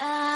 Uh,